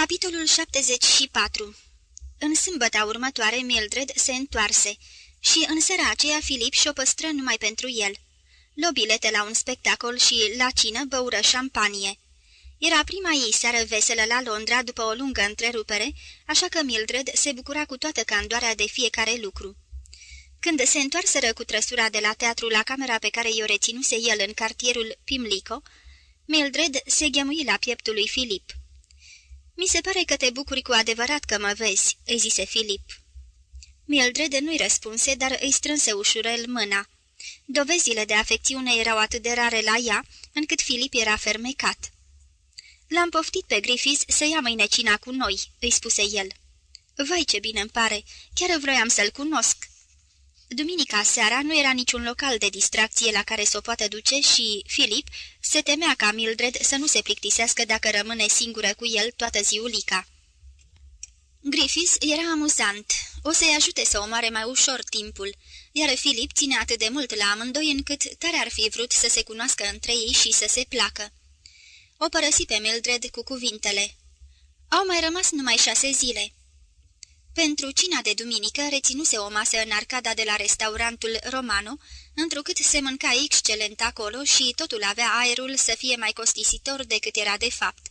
Capitolul 74 În sâmbăta următoare, Mildred se întoarse și în seara aceea Filip și-o păstră numai pentru el. Lo bilete la un spectacol și la cină băură șampanie. Era prima ei seară veselă la Londra după o lungă întrerupere, așa că Mildred se bucura cu toată candoarea de fiecare lucru. Când se întoarseră cu trăsura de la teatru la camera pe care i-o reținuse el în cartierul Pimlico, Mildred se ghemui la pieptul lui Filip. Mi se pare că te bucuri cu adevărat că mă vezi," îi zise Filip. Mildred nu-i răspunse, dar îi strânse ușurel mâna. Dovezile de afecțiune erau atât de rare la ea, încât Filip era fermecat. L-am poftit pe Griffiths să ia mâine cina cu noi," îi spuse el. Vai ce bine îmi pare, chiar vroiam să-l cunosc." Duminica seara nu era niciun local de distracție la care să o poată duce și Filip se temea ca Mildred să nu se plictisească dacă rămâne singură cu el toată ziulica. Griffiths era amuzant, o să-i ajute să omoare mai ușor timpul, iar Filip ține atât de mult la amândoi încât tare ar fi vrut să se cunoască între ei și să se placă. O părăsi pe Mildred cu cuvintele. Au mai rămas numai șase zile. Pentru cina de duminică reținuse o masă în arcada de la restaurantul Romano, întrucât se mânca excelent acolo și totul avea aerul să fie mai costisitor decât era de fapt.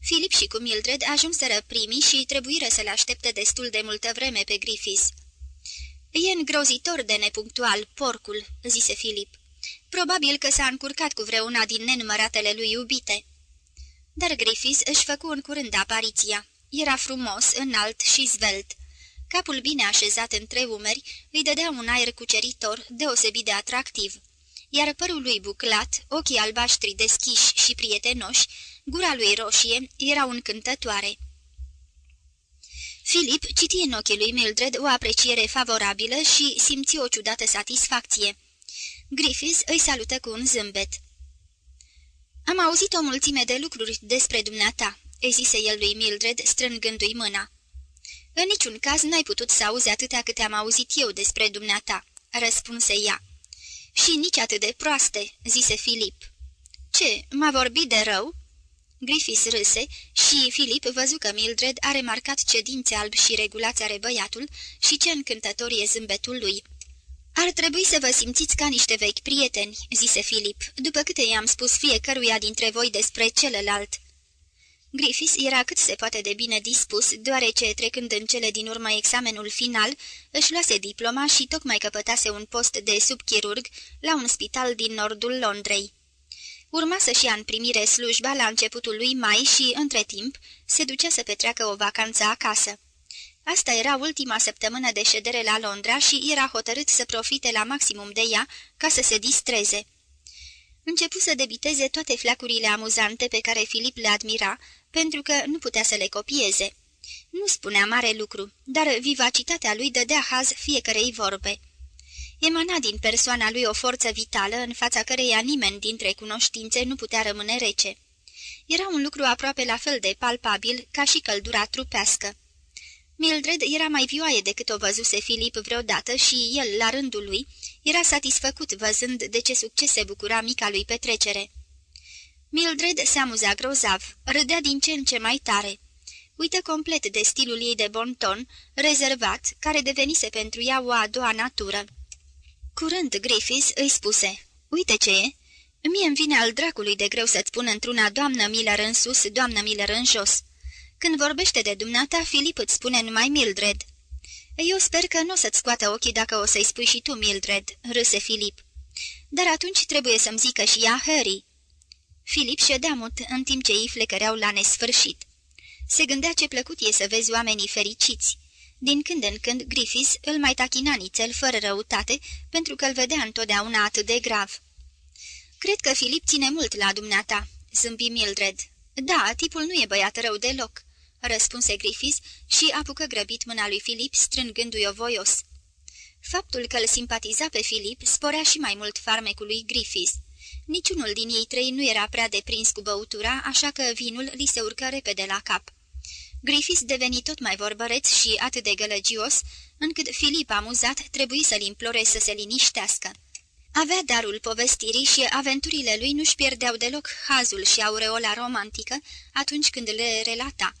Filip și cu Mildred ajunseră primii și trebuiră să le aștepte destul de multă vreme pe Griffiths. E îngrozitor de nepunctual, porcul," zise Filip. Probabil că s-a încurcat cu vreuna din nenumăratele lui iubite." Dar Griffiths își făcu în curând apariția. Era frumos, înalt și zvelt. Capul bine așezat între umeri îi dădea un aer cuceritor, deosebit de atractiv. Iar părul lui buclat, ochii albaștri deschiși și prietenoși, gura lui roșie, erau încântătoare. Filip citi în ochii lui Mildred o apreciere favorabilă și simți o ciudată satisfacție. Griffiths îi salută cu un zâmbet. Am auzit o mulțime de lucruri despre dumneata," îi zise el lui Mildred, strângându-i mâna. În niciun caz n-ai putut să auzi atâtea câte am auzit eu despre dumneata," răspunse ea. Și nici atât de proaste," zise Filip. Ce, m-a vorbit de rău?" Griffiths râse și Filip văzu că Mildred a remarcat ce dințe albi și regulați are băiatul și ce încântător e zâmbetul lui. Ar trebui să vă simțiți ca niște vechi prieteni," zise Filip, după câte i-am spus fiecăruia dintre voi despre celălalt." Griffiths era cât se poate de bine dispus, deoarece, trecând în cele din urmă examenul final, își luase diploma și tocmai căpătase un post de subchirurg la un spital din nordul Londrei. Urma să-și ia în primire slujba la începutul lui mai și, între timp, se ducea să petreacă o vacanță acasă. Asta era ultima săptămână de ședere la Londra și era hotărât să profite la maximum de ea ca să se distreze. Începu să debiteze toate flacurile amuzante pe care Filip le admira, pentru că nu putea să le copieze. Nu spunea mare lucru, dar vivacitatea lui dădea haz fiecarei vorbe. Emana din persoana lui o forță vitală în fața căreia nimeni dintre cunoștințe nu putea rămâne rece. Era un lucru aproape la fel de palpabil ca și căldura trupească. Mildred era mai vioaie decât o văzuse Filip vreodată și el, la rândul lui, era satisfăcut văzând de ce succes se bucura mica lui petrecere. Mildred se amuza grozav, râdea din ce în ce mai tare. Uită complet de stilul ei de bon ton, rezervat, care devenise pentru ea o a doua natură. Curând Griffiths îi spuse, Uite ce e, mie îmi vine al dracului de greu să-ți spun într-una doamnă Miller în sus, doamnă Miller în jos." Când vorbește de dumneata, Filip îți spune numai Mildred." Eu sper că nu o să-ți scoată ochii dacă o să-i spui și tu, Mildred," râse Filip. Dar atunci trebuie să-mi zică și ea Harry." Filip ședea mut în timp ce ei flecăreau la nesfârșit. Se gândea ce plăcut e să vezi oamenii fericiți. Din când în când Griffiths îl mai tachina nițel fără răutate, pentru că îl vedea întotdeauna atât de grav. Cred că Filip ține mult la dumneata," zâmbi Mildred. Da, tipul nu e băiat rău deloc." răspunse Griffiths și apucă grăbit mâna lui Filip, strângându-i-o voios. Faptul că îl simpatiza pe Filip sporea și mai mult farmecul lui Griffiths. Niciunul din ei trei nu era prea deprins cu băutura, așa că vinul li se urcă repede la cap. Griffiths deveni tot mai vorbăreț și atât de gălăgios, încât Filip, amuzat, trebuie să-l implore să se liniștească. Avea darul povestirii și aventurile lui nu-și pierdeau deloc hazul și aureola romantică atunci când le relata.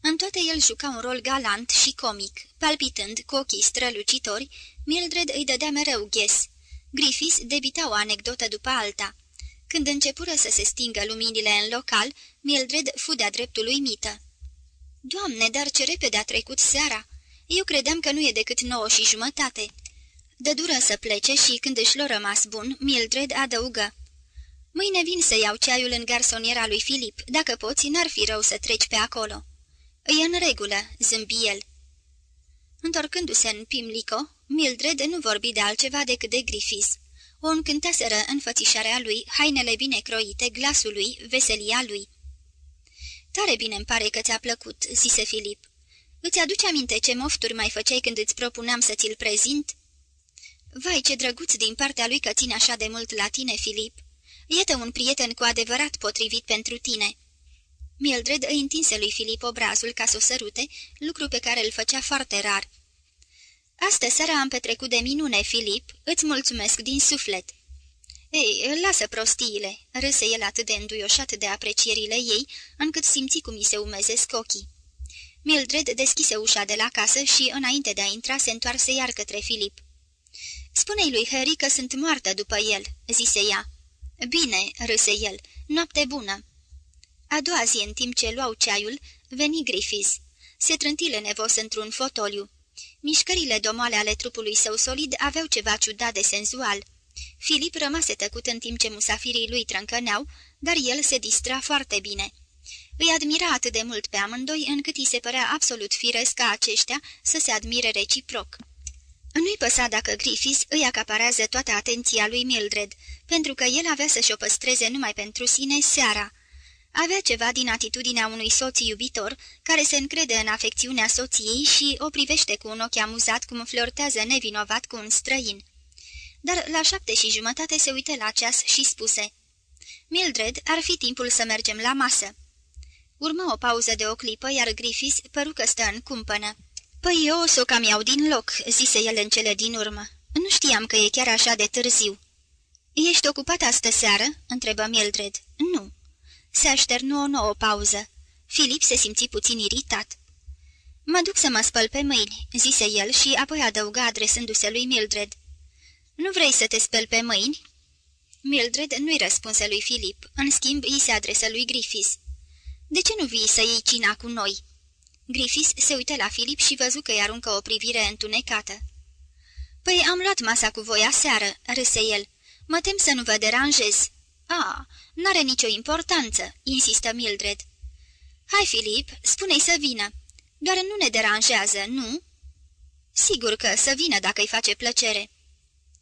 În toate el juca un rol galant și comic, palpitând cu ochii strălucitori, Mildred îi dădea mereu ghes. Griffiths debita o anecdotă după alta. Când începură să se stingă luminile în local, Mildred fu de-a dreptul uimită. Doamne, dar ce repede a trecut seara! Eu credeam că nu e decât nouă și jumătate." Dă dură să plece și, când își l-a rămas bun, Mildred adăugă. Mâine vin să iau ceaiul în garsoniera lui Filip. Dacă poți, n-ar fi rău să treci pe acolo." E în regulă," zâmbi el. Întorcându-se în Pimlico, Mildred nu vorbi de altceva decât de Griffiths. O încântaseră înfățișarea lui, hainele bine croite, glasul lui, veselia lui. Tare bine îmi pare că ți-a plăcut," zise Filip. Îți aduce aminte ce mofturi mai făceai când îți propuneam să ți-l prezint?" Vai, ce drăguț din partea lui că ține așa de mult la tine, Filip! Iată un prieten cu adevărat potrivit pentru tine." Mildred îi întinse lui Filip obrazul ca să o sărute, lucru pe care îl făcea foarte rar. Astă seara am petrecut de minune, Filip, îți mulțumesc din suflet." Ei, lasă prostiile," râse el atât de înduioșat de aprecierile ei, încât simți cum îi se umezesc ochii. Mildred deschise ușa de la casă și, înainte de a intra, se întoarse iar către Filip. Spune-i lui Harry că sunt moartă după el," zise ea. Bine," râse el, noapte bună." A doua zi, în timp ce luau ceaiul, veni Griffiths. Se trânti nevos într-un fotoliu. Mișcările domoale ale trupului său solid aveau ceva ciudat de senzual. Filip rămase tăcut în timp ce musafirii lui trâncăneau, dar el se distra foarte bine. Îi admira atât de mult pe amândoi, încât îi se părea absolut firesc ca aceștia să se admire reciproc. Nu-i păsa dacă Griffiths îi acaparează toată atenția lui Mildred, pentru că el avea să-și o păstreze numai pentru sine seara. Avea ceva din atitudinea unui soț iubitor, care se încrede în afecțiunea soției și o privește cu un ochi amuzat cum flirtează nevinovat cu un străin. Dar la șapte și jumătate se uită la ceas și spuse, Mildred, ar fi timpul să mergem la masă." Urmă o pauză de o clipă, iar Griffiths păru că stă în cumpănă. Păi eu o să o cam iau din loc," zise el în cele din urmă. Nu știam că e chiar așa de târziu." Ești ocupat astă seară?" întrebă Mildred. Nu." Se așternu o nouă pauză. Filip se simți puțin iritat. Mă duc să mă spăl pe mâini," zise el și apoi adăuga adresându-se lui Mildred. Nu vrei să te speli pe mâini?" Mildred nu-i răspunse lui Filip, în schimb îi se adresă lui Griffiths. De ce nu vii să iei cina cu noi?" Griffiths se uită la Filip și văzu că îi aruncă o privire întunecată. Păi am luat masa cu voi aseară," râse el. Mă tem să nu vă deranjez." A, n-are nicio importanță," insistă Mildred. Hai, Filip, spune-i să vină. Doar nu ne deranjează, nu?" Sigur că să vină dacă îi face plăcere."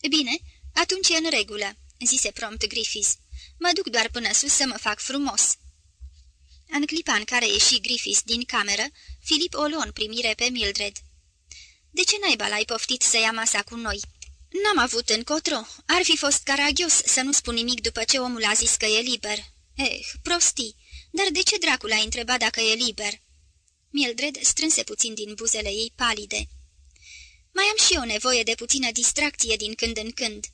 Bine, atunci e în regulă," zise prompt Griffiths. Mă duc doar până sus să mă fac frumos." În clipa în care ieși Griffiths din cameră, Filip o luă în primire pe Mildred. De ce naiba l-ai poftit să ia masa cu noi?" N-am avut încotro. Ar fi fost caragios să nu spun nimic după ce omul a zis că e liber." Eh, prostii. Dar de ce dracul a întrebat dacă e liber?" Mildred strânse puțin din buzele ei palide. Mai am și eu nevoie de puțină distracție din când în când.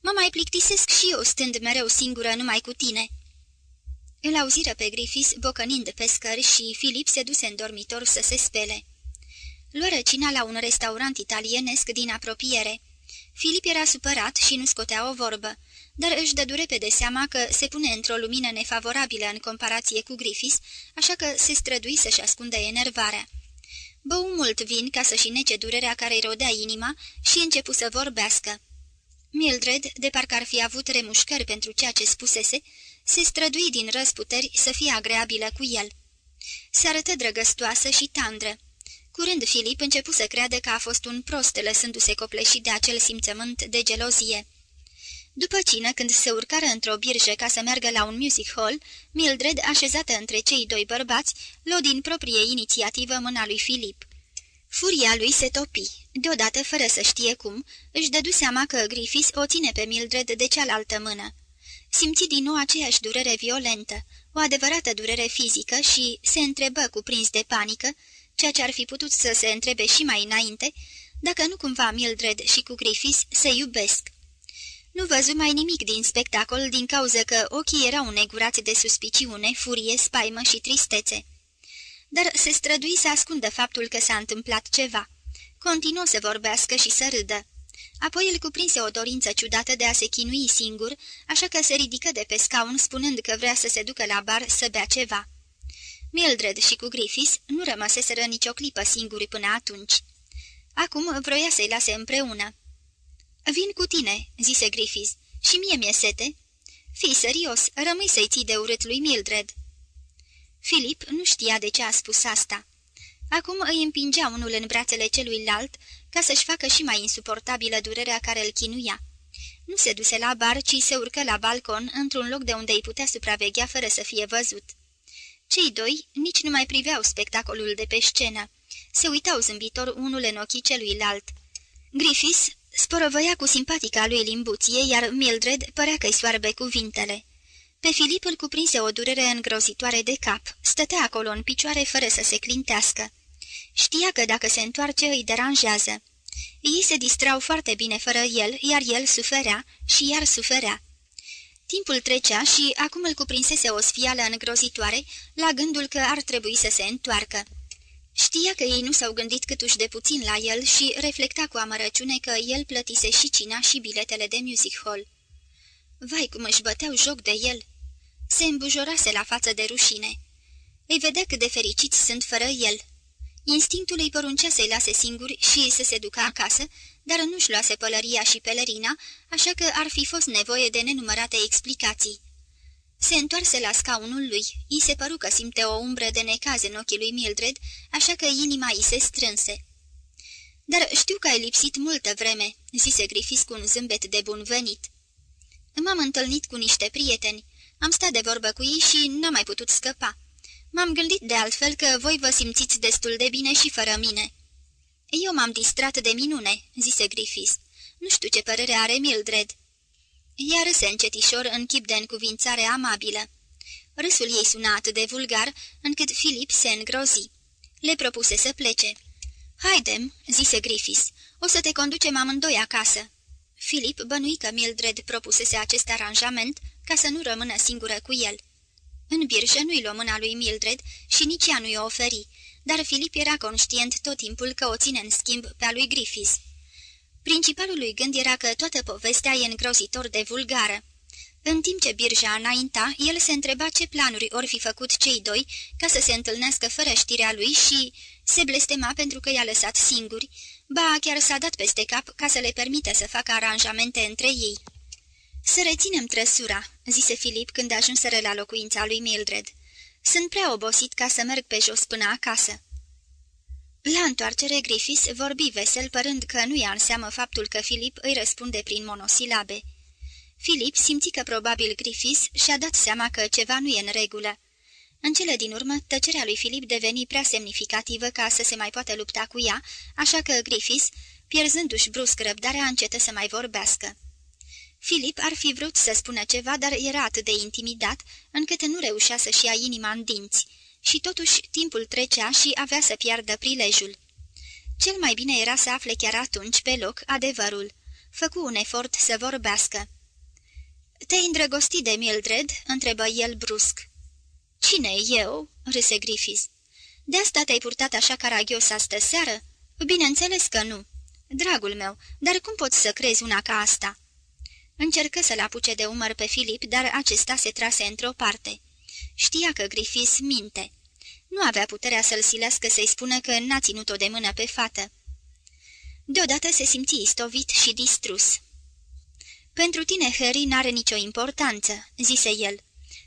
Mă mai plictisesc și eu stând mereu singură numai cu tine." Îl auziră pe Griffiths bocănind pe scări și Filip se duse în dormitor să se spele. Luă cina la un restaurant italienesc din apropiere. Filip era supărat și nu scotea o vorbă, dar își dădu repede seama că se pune într-o lumină nefavorabilă în comparație cu Griffiths, așa că se strădui să-și ascundă enervarea. Bău mult vin ca să-și nece durerea care-i rodea inima și începu să vorbească. Mildred, de parcă ar fi avut remușcări pentru ceea ce spusese, se strădui din răsputeri să fie agreabilă cu el. Se arătă drăgăstoasă și tandră. Curând Filip începu să creadă că a fost un prost lăsându-se copleșit de acel simțământ de gelozie. După cină, când se urcară într-o birjă ca să meargă la un music hall, Mildred, așezată între cei doi bărbați, luă din proprie inițiativă mâna lui Filip. Furia lui se topi. Deodată, fără să știe cum, își dădu seama că Griffiths o ține pe Mildred de cealaltă mână simți din nou aceeași durere violentă, o adevărată durere fizică și se întrebă cuprins de panică, ceea ce ar fi putut să se întrebe și mai înainte, dacă nu cumva Mildred și cu Griffiths se iubesc. Nu văzu mai nimic din spectacol din cauza că ochii erau negurați de suspiciune, furie, spaimă și tristețe. Dar se strădui să ascundă faptul că s-a întâmplat ceva. Continuă să vorbească și să râdă. Apoi îl cuprinse o dorință ciudată de a se chinui singur, așa că se ridică de pe scaun spunând că vrea să se ducă la bar să bea ceva. Mildred și cu Griffiths nu rămăseseră nicio clipă singuri până atunci. Acum vroia să-i lase împreună. Vin cu tine," zise Griffiths, și mie mi-e sete." Fii serios, rămâi să-i ții de urât lui Mildred." Filip nu știa de ce a spus asta. Acum îi împingea unul în brațele celuilalt ca să-și facă și mai insuportabilă durerea care îl chinuia. Nu se duse la bar, ci se urcă la balcon, într-un loc de unde îi putea supraveghea fără să fie văzut. Cei doi nici nu mai priveau spectacolul de pe scenă. Se uitau zâmbitor unul în ochii celuilalt. Griffiths sporovăia cu simpatica lui limbuție, iar Mildred părea că-i soarbe cuvintele. Pe Filip îl cuprinse o durere îngrozitoare de cap. Stătea acolo în picioare fără să se clintească. Știa că dacă se întoarce îi deranjează. Ei se distrau foarte bine fără el, iar el suferea și iar suferea. Timpul trecea și acum îl cuprinsese o sfială îngrozitoare la gândul că ar trebui să se întoarcă. Știa că ei nu s-au gândit câtuși de puțin la el și reflecta cu amărăciune că el plătise și cina și biletele de music hall. Vai cum își băteau joc de el! Se îmbujorase la față de rușine. Îi vedea cât de fericiți sunt fără el. Instinctul îi poruncea să-i lase singuri și să se ducă acasă, dar nu-și luase pălăria și pelerina, așa că ar fi fost nevoie de nenumărate explicații. Se întoarse la scaunul lui. I se păru că simte o umbră de necaz în ochii lui Mildred, așa că inima îi se strânse. Dar știu că ai lipsit multă vreme," zise Griffiths cu un zâmbet de bun venit. M-am întâlnit cu niște prieteni. Am stat de vorbă cu ei și n-am mai putut scăpa. M-am gândit de altfel că voi vă simțiți destul de bine și fără mine." Eu m-am distrat de minune," zise Griffiths. Nu știu ce părere are Mildred." Ea râse încetișor în chip de încuvințare amabilă. Râsul ei suna atât de vulgar, încât Filip se îngrozi. Le propuse să plece. Haidem," zise Griffiths, o să te conducem amândoi acasă." Filip bănui că Mildred propusese acest aranjament ca să nu rămână singură cu el. În birjă nu-i luă mâna lui Mildred și nici ea nu-i oferi, dar Filip era conștient tot timpul că o ține în schimb pe a lui Griffiths. Principalul lui gând era că toată povestea e îngrozitor de vulgară. În timp ce birja înainta, el se întreba ce planuri or fi făcut cei doi ca să se întâlnească fără știrea lui și se blestema pentru că i-a lăsat singuri, ba chiar s-a dat peste cap ca să le permită să facă aranjamente între ei. Să reținem trăsura," zise Filip când ajunseră la locuința lui Mildred. Sunt prea obosit ca să merg pe jos până acasă." La întoarcere, Griffiths vorbi vesel, părând că nu ia în seamă faptul că Filip îi răspunde prin monosilabe. Filip simți că probabil Griffiths și-a dat seama că ceva nu e în regulă. În cele din urmă, tăcerea lui Filip deveni prea semnificativă ca să se mai poată lupta cu ea, așa că Griffiths, pierzându-și brusc răbdarea, încetă să mai vorbească. Filip ar fi vrut să spună ceva, dar era atât de intimidat, încât nu reușea să-și ia inima în dinți și totuși timpul trecea și avea să piardă prilejul. Cel mai bine era să afle chiar atunci, pe loc, adevărul. Făcu un efort să vorbească. Te-ai îndrăgostit de Mildred?" întrebă el brusc. Cine, eu?" râse Griffiths. De asta te-ai purtat așa caragios astă seară?" Bineînțeles că nu." Dragul meu, dar cum poți să crezi una ca asta?" Încercă să-l apuce de umăr pe Filip, dar acesta se trase într-o parte. Știa că Griffiths minte. Nu avea puterea să-l silească să-i spună că n-a ținut-o de mână pe fată. Deodată se simți istovit și distrus. Pentru tine, Harry, n-are nicio importanță," zise el.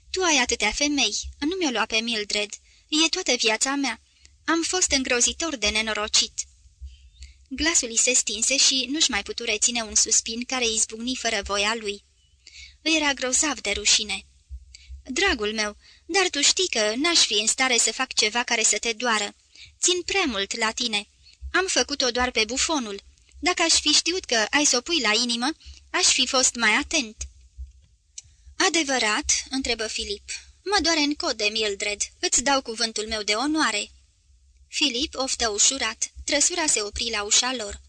Tu ai atâtea femei, nu mi-o lua pe Mildred. E toată viața mea. Am fost îngrozitor de nenorocit." Glasul îi se stinse și nu-și mai putu reține un suspin care izbucni fără voia lui. Îi era grozav de rușine. Dragul meu, dar tu știi că n-aș fi în stare să fac ceva care să te doară. Țin prea mult la tine. Am făcut-o doar pe bufonul. Dacă aș fi știut că ai să o pui la inimă, aș fi fost mai atent." Adevărat?" întrebă Filip. Mă doare în cod de Mildred. Îți dau cuvântul meu de onoare." Filip oftă ușurat. Trăsura se opri la ușa lor.